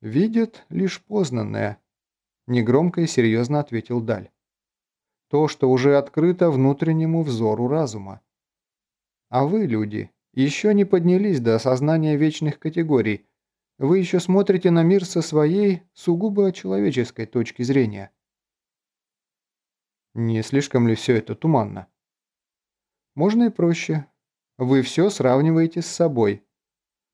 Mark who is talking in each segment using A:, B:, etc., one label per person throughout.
A: «Видят лишь познанное», – негромко и серьезно ответил Даль. «То, что уже открыто внутреннему взору разума. А вы, люди, еще не поднялись до осознания вечных категорий. Вы еще смотрите на мир со своей, сугубо человеческой точки зрения». Не слишком ли все это туманно? Можно и проще. Вы все сравниваете с собой.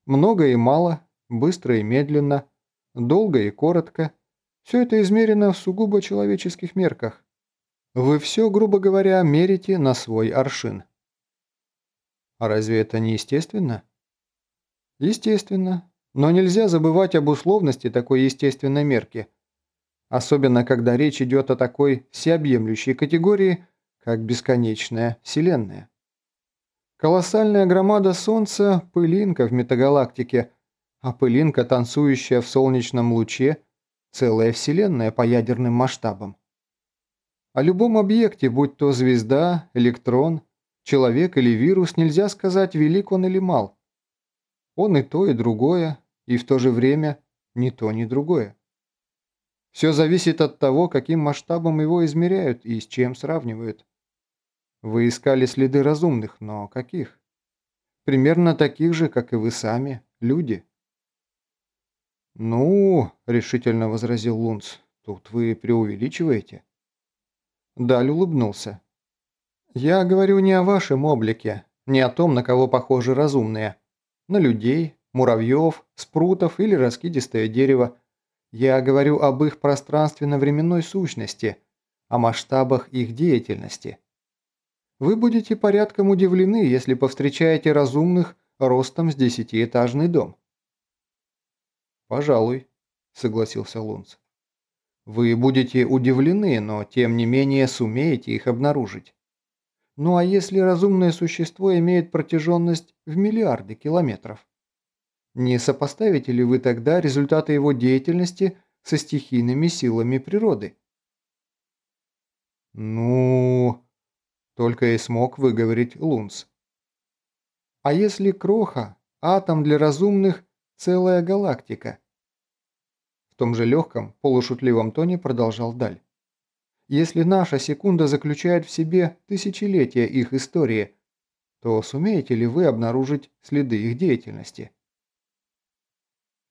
A: Много и мало, быстро и медленно, долго и коротко. Все это измерено в сугубо человеческих мерках. Вы все, грубо говоря, мерите на свой аршин. А разве это не естественно? Естественно. Но нельзя забывать об условности такой естественной мерки – Особенно, когда речь идет о такой всеобъемлющей категории, как бесконечная Вселенная. Колоссальная громада Солнца – пылинка в метагалактике, а пылинка, танцующая в солнечном луче – целая Вселенная по ядерным масштабам. О любом объекте, будь то звезда, электрон, человек или вирус, нельзя сказать, велик он или мал. Он и то, и другое, и в то же время ни то, ни другое. Все зависит от того, каким масштабом его измеряют и с чем сравнивают. Вы искали следы разумных, но каких? Примерно таких же, как и вы сами, люди. «Ну», — решительно возразил Лунц, — «тут вы преувеличиваете». Даль улыбнулся. «Я говорю не о вашем облике, не о том, на кого похожи разумные. На людей, муравьев, спрутов или раскидистое дерево, я говорю об их пространственно-временной сущности, о масштабах их деятельности. Вы будете порядком удивлены, если повстречаете разумных ростом с десятиэтажный дом. «Пожалуй», — согласился Лунц. «Вы будете удивлены, но тем не менее сумеете их обнаружить. Ну а если разумное существо имеет протяженность в миллиарды километров? Не сопоставите ли вы тогда результаты его деятельности со стихийными силами природы? Ну, только и смог выговорить Лунс. А если кроха, атом для разумных, целая галактика? В том же легком, полушутливом тоне продолжал Даль. Если наша секунда заключает в себе тысячелетия их истории, то сумеете ли вы обнаружить следы их деятельности?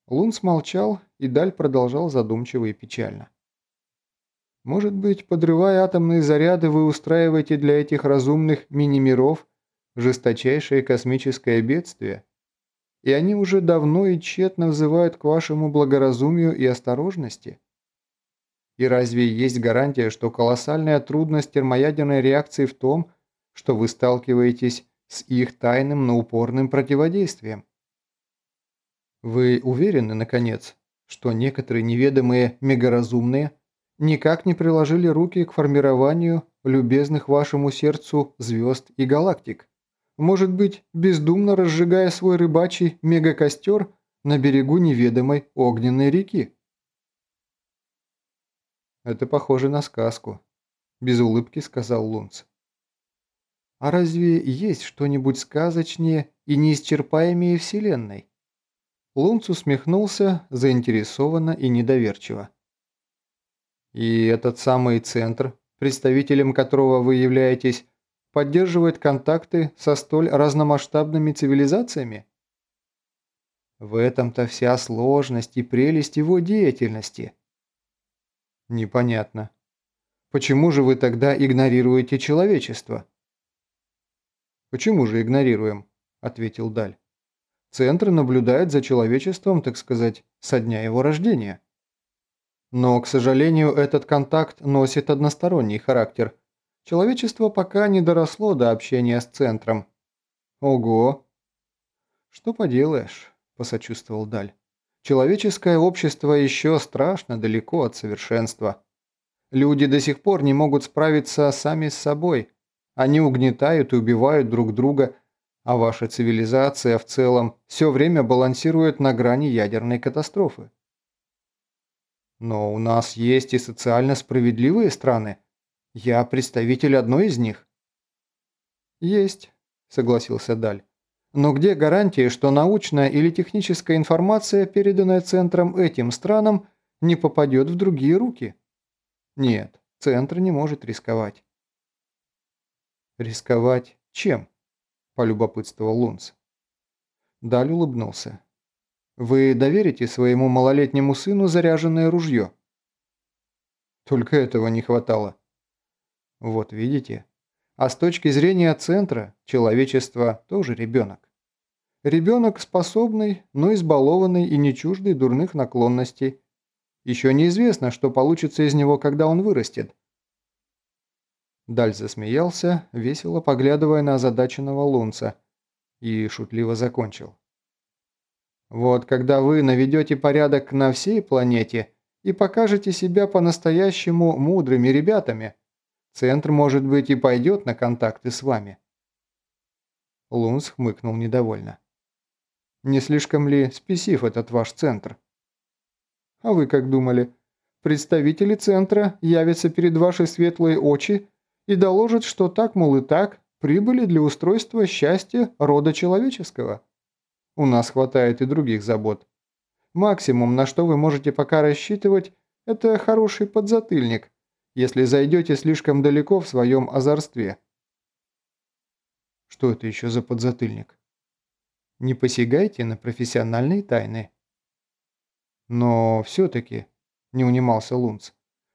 A: Лун смолчал, и Даль продолжал задумчиво и печально. «Может быть, подрывая атомные заряды, вы устраиваете для этих разумных мини-миров жесточайшее космическое бедствие? И они уже давно и тщетно взывают к вашему благоразумию и осторожности? И разве есть гарантия, что колоссальная трудность термоядерной реакции в том, что вы сталкиваетесь с их тайным, но упорным противодействием?» Вы уверены, наконец, что некоторые неведомые мегаразумные никак не приложили руки к формированию любезных вашему сердцу звезд и галактик? Может быть, бездумно разжигая свой рыбачий мегакостер на берегу неведомой огненной реки? «Это похоже на сказку», – без улыбки сказал Лунц. «А разве есть что-нибудь сказочнее и неисчерпаемее Вселенной?» Лунц усмехнулся заинтересованно и недоверчиво. «И этот самый центр, представителем которого вы являетесь, поддерживает контакты со столь разномасштабными цивилизациями?» В этом-то вся сложность и прелесть его деятельности. Непонятно. Почему же вы тогда игнорируете человечество? Почему же игнорируем? Ответил Даль. Центр наблюдает за человечеством, так сказать, со дня его рождения. Но, к сожалению, этот контакт носит односторонний характер. Человечество пока не доросло до общения с Центром. Ого! Что поделаешь, посочувствовал Даль. Человеческое общество еще страшно далеко от совершенства. Люди до сих пор не могут справиться сами с собой. Они угнетают и убивают друг друга – а ваша цивилизация в целом все время балансирует на грани ядерной катастрофы. Но у нас есть и социально справедливые страны. Я представитель одной из них. Есть, согласился Даль. Но где гарантия, что научная или техническая информация, переданная центром этим странам, не попадет в другие руки? Нет, центр не может рисковать. Рисковать чем? Полюбопытствовал Лунц. Даль улыбнулся. Вы доверите своему малолетнему сыну заряженное ружье? Только этого не хватало. Вот видите, а с точки зрения центра, человечество тоже ребенок. Ребенок способный, но избалованный и не чуждый дурных наклонностей. Еще неизвестно, что получится из него, когда он вырастет. Даль засмеялся, весело поглядывая на озадаченного лунца, и шутливо закончил. «Вот когда вы наведете порядок на всей планете и покажете себя по-настоящему мудрыми ребятами, Центр, может быть, и пойдет на контакты с вами». Лунс хмыкнул недовольно. «Не слишком ли спесив этот ваш центр?» «А вы как думали? Представители центра явятся перед вашей светлые очи и доложат, что так, мол, и так, прибыли для устройства счастья рода человеческого. У нас хватает и других забот. Максимум, на что вы можете пока рассчитывать, это хороший подзатыльник, если зайдете слишком далеко в своем озорстве. Что это еще за подзатыльник? Не посягайте на профессиональные тайны. Но все-таки, не унимался Лунц,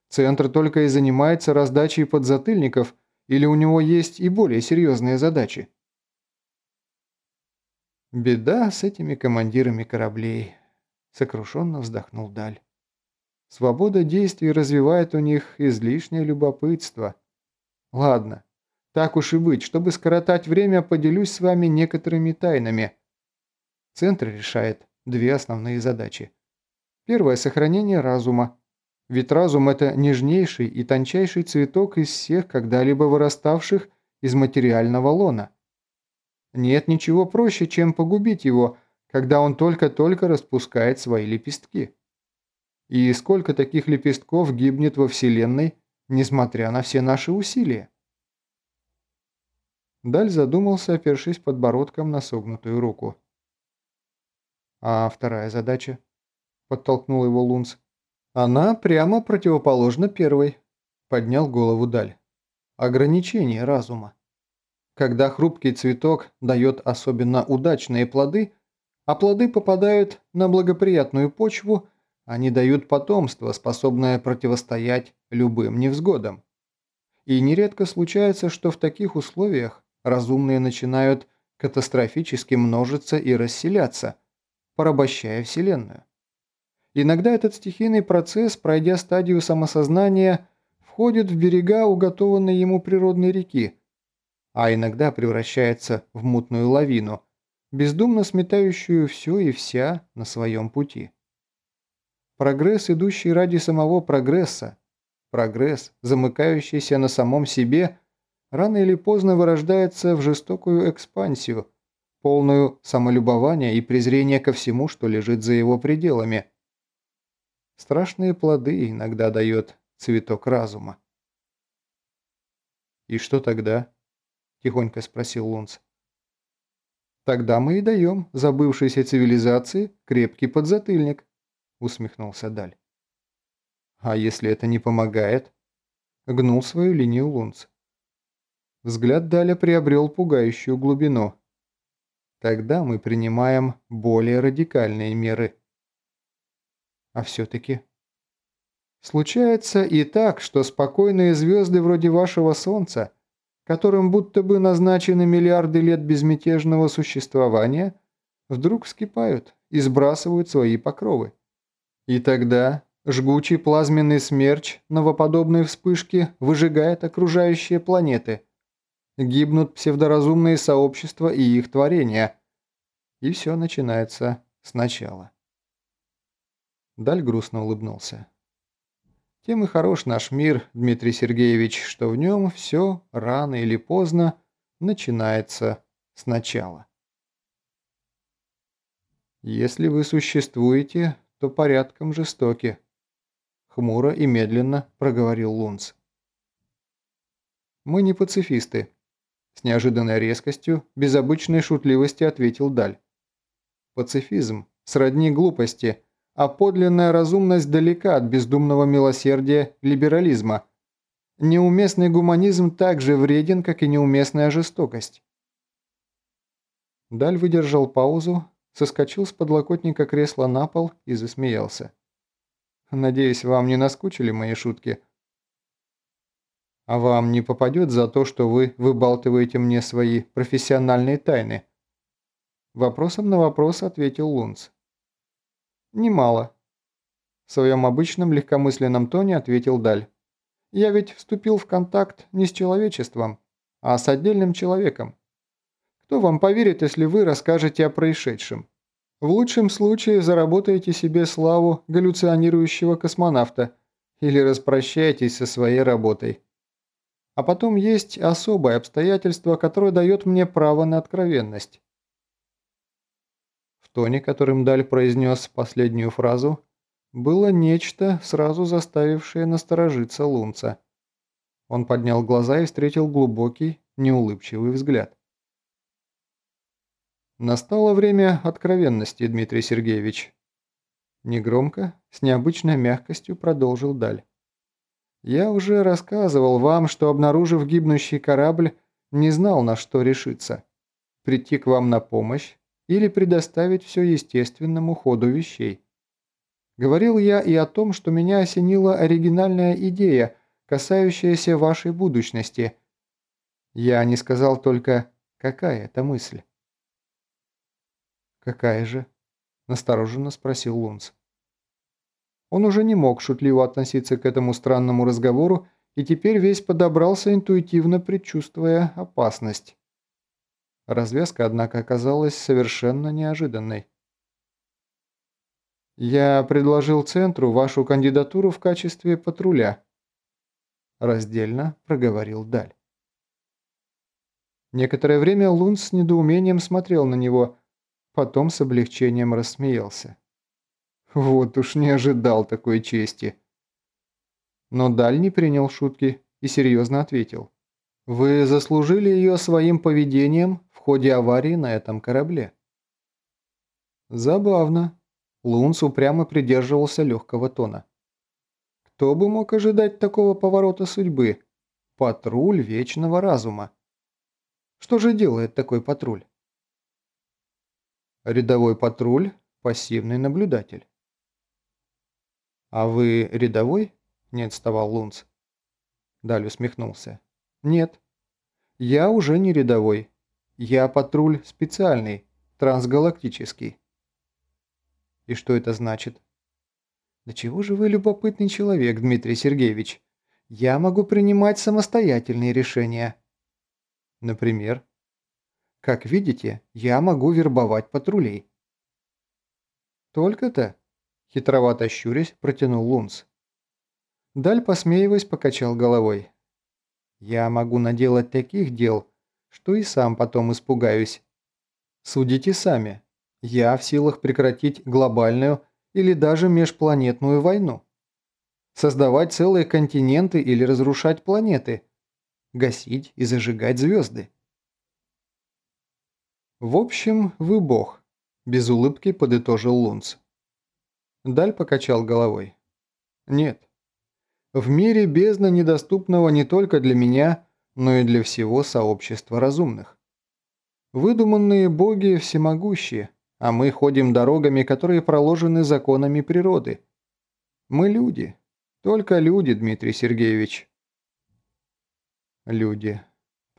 A: Центр только и занимается раздачей подзатыльников, или у него есть и более серьезные задачи? Беда с этими командирами кораблей, сокрушенно вздохнул Даль. Свобода действий развивает у них излишнее любопытство. Ладно, так уж и быть, чтобы скоротать время, поделюсь с вами некоторыми тайнами. Центр решает две основные задачи. Первое – сохранение разума. Ведь разум – это нежнейший и тончайший цветок из всех когда-либо выраставших из материального лона. Нет ничего проще, чем погубить его, когда он только-только распускает свои лепестки. И сколько таких лепестков гибнет во Вселенной, несмотря на все наши усилия? Даль задумался, опершись подбородком на согнутую руку. «А вторая задача?» – подтолкнул его Лунц. «Она прямо противоположна первой», – поднял голову Даль. «Ограничение разума. Когда хрупкий цветок дает особенно удачные плоды, а плоды попадают на благоприятную почву – они дают потомство, способное противостоять любым невзгодам. И нередко случается, что в таких условиях разумные начинают катастрофически множиться и расселяться, порабощая Вселенную. Иногда этот стихийный процесс, пройдя стадию самосознания, входит в берега уготованной ему природной реки, а иногда превращается в мутную лавину, бездумно сметающую все и вся на своем пути. Прогресс, идущий ради самого прогресса, прогресс, замыкающийся на самом себе, рано или поздно вырождается в жестокую экспансию, полную самолюбования и презрения ко всему, что лежит за его пределами. Страшные плоды иногда дает цветок разума. «И что тогда?» – тихонько спросил Лунц. «Тогда мы и даем забывшейся цивилизации крепкий подзатыльник», усмехнулся Даль. «А если это не помогает?» Гнул свою линию Лунц. Взгляд Даля приобрел пугающую глубину. «Тогда мы принимаем более радикальные меры». «А все-таки...» «Случается и так, что спокойные звезды вроде вашего Солнца, которым будто бы назначены миллиарды лет безмятежного существования, вдруг вскипают и сбрасывают свои покровы. И тогда жгучий плазменный смерч новоподобной вспышки выжигает окружающие планеты. Гибнут псевдоразумные сообщества и их творения. И все начинается сначала. Даль грустно улыбнулся. Тем и хорош наш мир, Дмитрий Сергеевич, что в нем все рано или поздно начинается сначала. Если вы существуете, то порядком жестоки», – хмуро и медленно проговорил Лунц. «Мы не пацифисты», С неожиданной резкостью, без обычной шутливости ответил Даль. Пацифизм сродни глупости, а подлинная разумность далека от бездумного милосердия либерализма. Неуместный гуманизм так же вреден, как и неуместная жестокость. Даль выдержал паузу, соскочил с подлокотника кресла на пол и засмеялся. «Надеюсь, вам не наскучили мои шутки?» «А вам не попадет за то, что вы выбалтываете мне свои профессиональные тайны?» Вопросом на вопрос ответил Лунц. «Немало». В своем обычном легкомысленном тоне ответил Даль. «Я ведь вступил в контакт не с человечеством, а с отдельным человеком. Кто вам поверит, если вы расскажете о происшедшем? В лучшем случае заработаете себе славу галлюционирующего космонавта или распрощаетесь со своей работой. А потом есть особое обстоятельство, которое дает мне право на откровенность. В тоне, которым Даль произнес последнюю фразу, было нечто, сразу заставившее насторожиться Лунца. Он поднял глаза и встретил глубокий, неулыбчивый взгляд. Настало время откровенности, Дмитрий Сергеевич. Негромко, с необычной мягкостью продолжил Даль. Я уже рассказывал вам, что, обнаружив гибнущий корабль, не знал, на что решиться. Прийти к вам на помощь или предоставить все естественному ходу вещей. Говорил я и о том, что меня осенила оригинальная идея, касающаяся вашей будущности. Я не сказал только, какая это мысль. «Какая же?» – настороженно спросил Лунц. Он уже не мог шутливо относиться к этому странному разговору и теперь весь подобрался, интуитивно предчувствуя опасность. Развязка, однако, оказалась совершенно неожиданной. «Я предложил Центру вашу кандидатуру в качестве патруля», – раздельно проговорил Даль. Некоторое время Лунц с недоумением смотрел на него – Потом с облегчением рассмеялся. Вот уж не ожидал такой чести. Но Даль не принял шутки и серьезно ответил. Вы заслужили ее своим поведением в ходе аварии на этом корабле. Забавно. Лунс упрямо придерживался легкого тона. Кто бы мог ожидать такого поворота судьбы? Патруль вечного разума. Что же делает такой патруль? Рядовой патруль – пассивный наблюдатель. «А вы рядовой?» – не отставал Лунц. Даль усмехнулся. «Нет. Я уже не рядовой. Я патруль специальный, трансгалактический». «И что это значит?» «Да чего же вы любопытный человек, Дмитрий Сергеевич? Я могу принимать самостоятельные решения». «Например?» Как видите, я могу вербовать патрулей». «Только-то?» – хитровато щурясь протянул Лунц. Даль, посмеиваясь, покачал головой. «Я могу наделать таких дел, что и сам потом испугаюсь. Судите сами. Я в силах прекратить глобальную или даже межпланетную войну. Создавать целые континенты или разрушать планеты. Гасить и зажигать звезды. «В общем, вы бог», – без улыбки подытожил Лунц. Даль покачал головой. «Нет. В мире бездна недоступного не только для меня, но и для всего сообщества разумных. Выдуманные боги всемогущие, а мы ходим дорогами, которые проложены законами природы. Мы люди. Только люди, Дмитрий Сергеевич». «Люди»,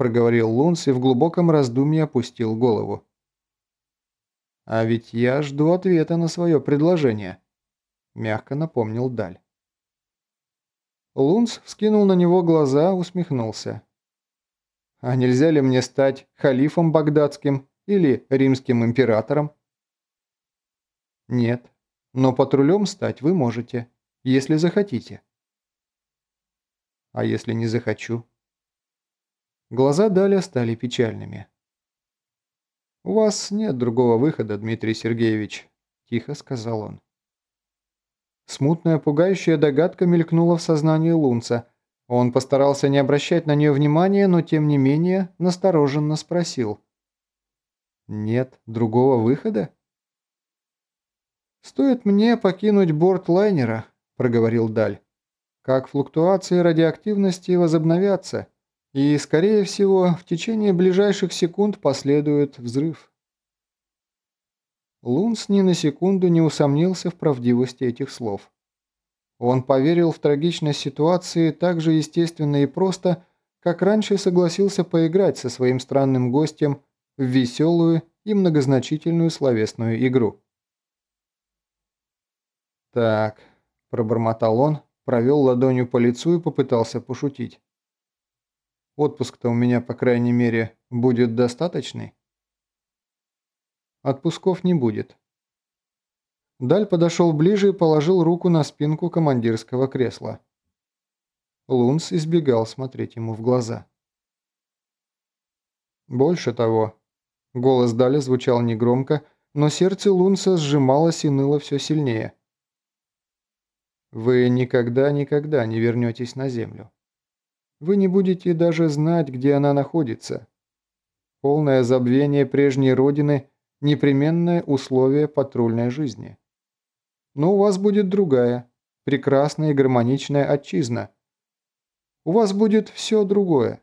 A: проговорил Лунс и в глубоком раздумье опустил голову. «А ведь я жду ответа на свое предложение», – мягко напомнил Даль. Лунс вскинул на него глаза, усмехнулся. «А нельзя ли мне стать халифом багдадским или римским императором?» «Нет, но патрулем стать вы можете, если захотите». «А если не захочу?» Глаза Даля стали печальными. «У вас нет другого выхода, Дмитрий Сергеевич», – тихо сказал он. Смутная, пугающая догадка мелькнула в сознании Лунца. Он постарался не обращать на нее внимания, но тем не менее настороженно спросил. «Нет другого выхода?» «Стоит мне покинуть борт лайнера», – проговорил Даль, – «как флуктуации радиоактивности возобновятся, и, скорее всего, в течение ближайших секунд последует взрыв». Лунс ни на секунду не усомнился в правдивости этих слов. Он поверил в трагичность ситуации так же естественно и просто, как раньше согласился поиграть со своим странным гостем в веселую и многозначительную словесную игру. «Так», – пробормотал он, провел ладонью по лицу и попытался пошутить. «Отпуск-то у меня, по крайней мере, будет достаточный?» «Отпусков не будет», Даль подошел ближе и положил руку на спинку командирского кресла. Лунс избегал смотреть ему в глаза. Больше того, голос Даля звучал негромко, но сердце Лунса сжималось и ныло все сильнее. Вы никогда-никогда не вернетесь на Землю. Вы не будете даже знать, где она находится. Полное забвение прежней Родины – непременное условие патрульной жизни но у вас будет другая, прекрасная и гармоничная отчизна. У вас будет все другое.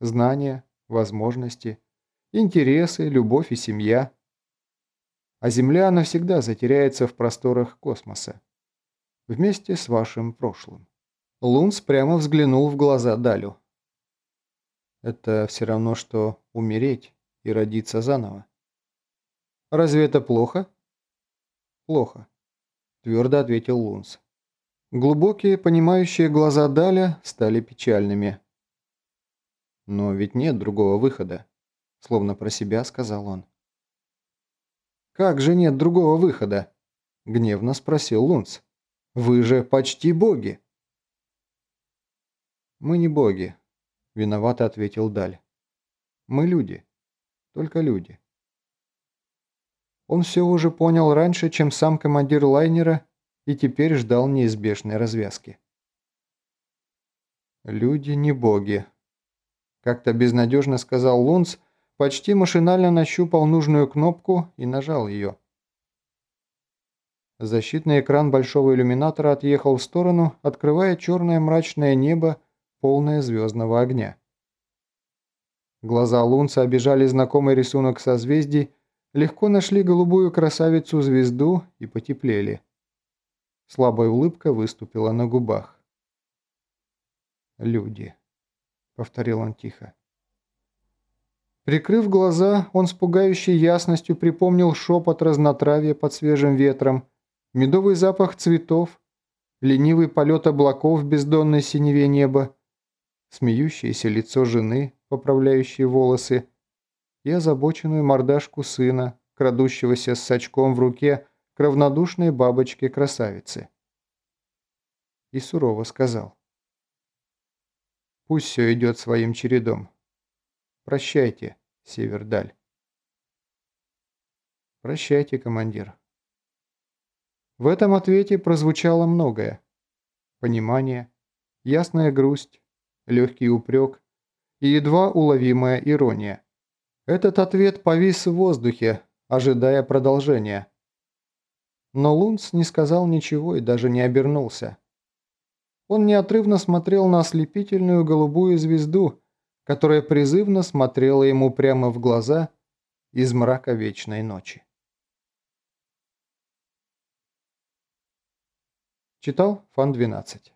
A: Знания, возможности, интересы, любовь и семья. А Земля навсегда затеряется в просторах космоса. Вместе с вашим прошлым. Лунс прямо взглянул в глаза Далю. Это все равно, что умереть и родиться заново. Разве это плохо? Плохо твердо ответил Лунс. Глубокие, понимающие глаза Даля стали печальными. «Но ведь нет другого выхода», – словно про себя сказал он. «Как же нет другого выхода?» – гневно спросил Лунс. «Вы же почти боги!» «Мы не боги», – виновато ответил Даль. «Мы люди. Только люди». Он все уже понял раньше, чем сам командир лайнера, и теперь ждал неизбежной развязки. «Люди не боги», – как-то безнадежно сказал Лунц, почти машинально нащупал нужную кнопку и нажал ее. Защитный экран большого иллюминатора отъехал в сторону, открывая черное мрачное небо, полное звездного огня. Глаза Лунца обижали знакомый рисунок созвездий, легко нашли голубую красавицу-звезду и потеплели. Слабая улыбка выступила на губах. «Люди», — повторил он тихо. Прикрыв глаза, он с пугающей ясностью припомнил шепот разнотравья под свежим ветром, медовый запах цветов, ленивый полет облаков в бездонной синеве неба, смеющееся лицо жены, поправляющей волосы, и озабоченную мордашку сына, крадущегося с сачком в руке к равнодушной бабочке-красавице. И сурово сказал. «Пусть все идет своим чередом. Прощайте, Севердаль». «Прощайте, командир». В этом ответе прозвучало многое. Понимание, ясная грусть, легкий упрек и едва уловимая ирония. Этот ответ повис в воздухе, ожидая продолжения. Но Лунц не сказал ничего и даже не обернулся. Он неотрывно смотрел на ослепительную голубую звезду, которая призывно смотрела ему прямо в глаза из мрака вечной ночи. Читал Фан 12.